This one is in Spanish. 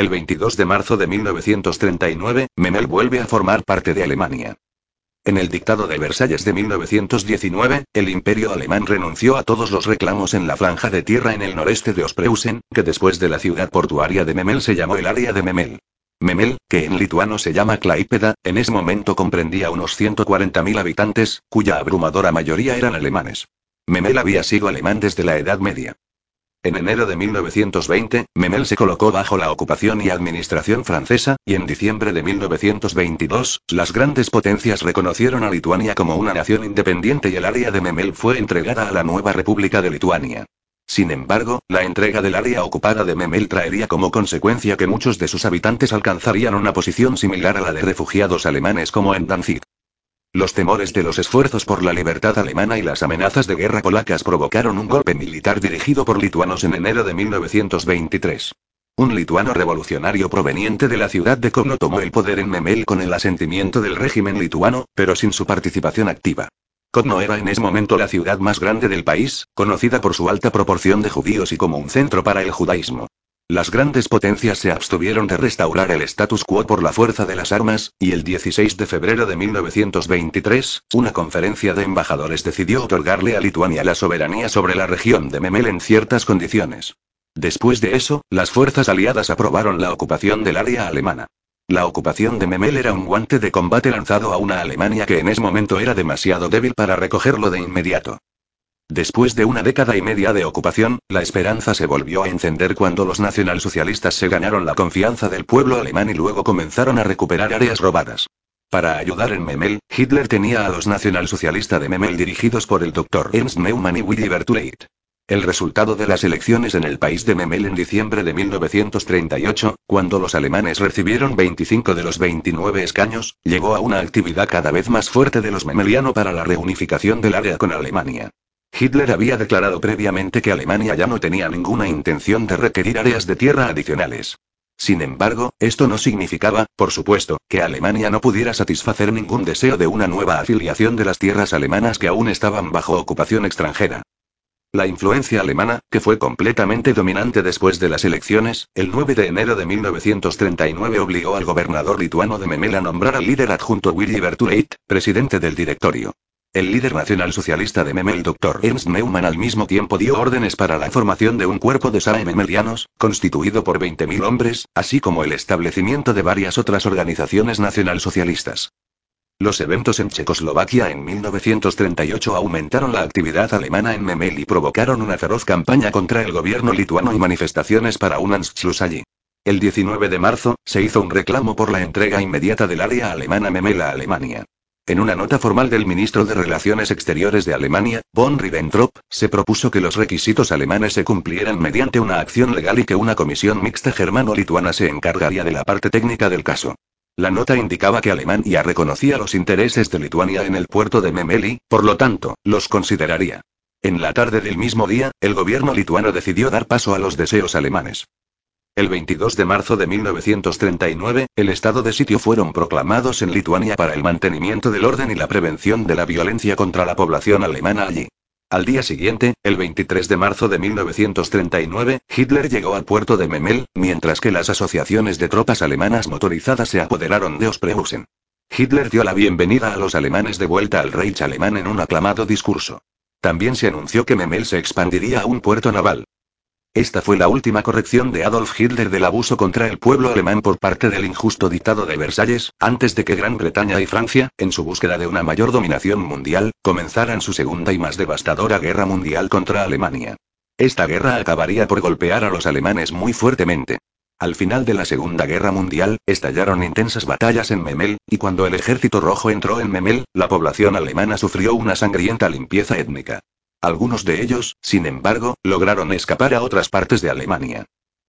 El 22 de marzo de 1939, Memel vuelve a formar parte de Alemania. En el Dictado de Versalles de 1919, el Imperio alemán renunció a todos los reclamos en la franja de tierra en el noreste de Ospreusen, que después de la ciudad portuaria de Memel se llamó el área de Memel. Memel, que en lituano se llama Klaipeda, en ese momento comprendía unos 140.000 habitantes, cuya abrumadora mayoría eran alemanes. Memel había sido alemán desde la Edad Media. En enero de 1920, Memel se colocó bajo la ocupación y administración francesa, y en diciembre de 1922, las grandes potencias reconocieron a Lituania como una nación independiente y el área de Memel fue entregada a la nueva República de Lituania. Sin embargo, la entrega del área ocupada de Memel traería como consecuencia que muchos de sus habitantes alcanzarían una posición similar a la de refugiados alemanes como en Danzig. Los temores de los esfuerzos por la libertad alemana y las amenazas de guerra polacas provocaron un golpe militar dirigido por lituanos en enero de 1923. Un lituano revolucionario proveniente de la ciudad de Kovno tomó el poder en Memel con el asentimiento del régimen lituano, pero sin su participación activa. Kovno era en ese momento la ciudad más grande del país, conocida por su alta proporción de judíos y como un centro para el judaísmo. Las grandes potencias se abstuvieron de restaurar el status quo por la fuerza de las armas, y el 16 de febrero de 1923, una conferencia de embajadores decidió otorgarle a Lituania la soberanía sobre la región de Memel en ciertas condiciones. Después de eso, las fuerzas aliadas aprobaron la ocupación del área alemana. La ocupación de Memel era un guante de combate lanzado a una Alemania que en ese momento era demasiado débil para recogerlo de inmediato. Después de una década y media de ocupación, la esperanza se volvió a encender cuando los nacionalsocialistas se ganaron la confianza del pueblo alemán y luego comenzaron a recuperar áreas robadas. Para ayudar en Memel, Hitler tenía a los nacionalsocialistas de Memel dirigidos por el Dr. Ernst Neumann y Willy Bertuleit. El resultado de las elecciones en el país de Memel en diciembre de 1938, cuando los alemanes recibieron 25 de los 29 escaños, llegó a una actividad cada vez más fuerte de los memelianos para la reunificación del área con Alemania. Hitler había declarado previamente que Alemania ya no tenía ninguna intención de requerir áreas de tierra adicionales. Sin embargo, esto no significaba, por supuesto, que Alemania no pudiera satisfacer ningún deseo de una nueva afiliación de las tierras alemanas que aún estaban bajo ocupación extranjera. La influencia alemana, que fue completamente dominante después de las elecciones, el 9 de enero de 1939 obligó al gobernador lituano de Memel a nombrar al líder adjunto Willy Bertuleit, presidente del directorio. El líder nacionalsocialista de Memel, Dr. Ernst Neumann, al mismo tiempo dio órdenes para la formación de un cuerpo de SAE memelianos, constituido por 20.000 hombres, así como el establecimiento de varias otras organizaciones nacionalsocialistas. Los eventos en Checoslovaquia en 1938 aumentaron la actividad alemana en Memel y provocaron una feroz campaña contra el gobierno lituano y manifestaciones para un Anschluss allí. El 19 de marzo, se hizo un reclamo por la entrega inmediata del área alemana Memel a Alemania. En una nota formal del ministro de Relaciones Exteriores de Alemania, von Ribbentrop, se propuso que los requisitos alemanes se cumplieran mediante una acción legal y que una comisión mixta germano-lituana se encargaría de la parte técnica del caso. La nota indicaba que Alemania reconocía los intereses de Lituania en el puerto de Memeli, por lo tanto, los consideraría. En la tarde del mismo día, el gobierno lituano decidió dar paso a los deseos alemanes. El 22 de marzo de 1939, el estado de sitio fueron proclamados en Lituania para el mantenimiento del orden y la prevención de la violencia contra la población alemana allí. Al día siguiente, el 23 de marzo de 1939, Hitler llegó al puerto de Memel, mientras que las asociaciones de tropas alemanas motorizadas se apoderaron de Ospreusen. Hitler dio la bienvenida a los alemanes de vuelta al Reich alemán en un aclamado discurso. También se anunció que Memel se expandiría a un puerto naval. Esta fue la última corrección de Adolf Hitler del abuso contra el pueblo alemán por parte del injusto dictado de Versalles, antes de que Gran Bretaña y Francia, en su búsqueda de una mayor dominación mundial, comenzaran su segunda y más devastadora guerra mundial contra Alemania. Esta guerra acabaría por golpear a los alemanes muy fuertemente. Al final de la Segunda Guerra Mundial, estallaron intensas batallas en Memel, y cuando el Ejército Rojo entró en Memel, la población alemana sufrió una sangrienta limpieza étnica. Algunos de ellos, sin embargo, lograron escapar a otras partes de Alemania.